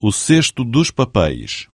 o cesto dos papéis.